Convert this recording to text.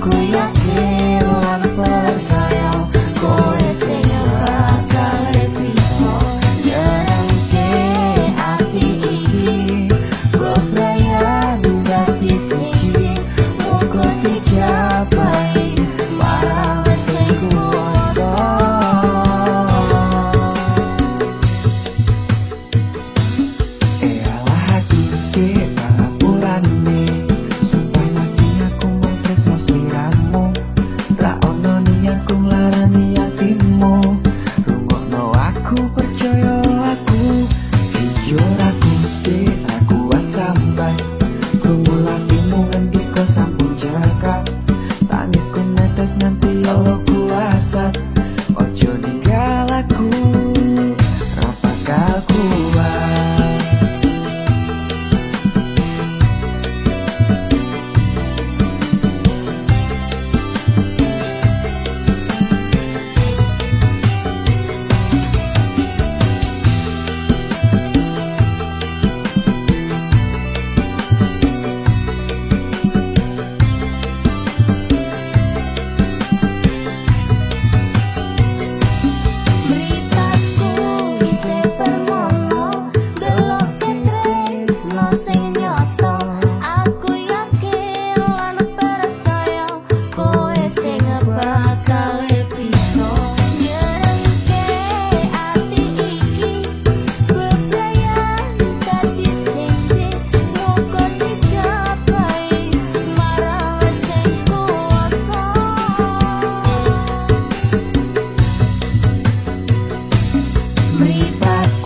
quickly Everybody.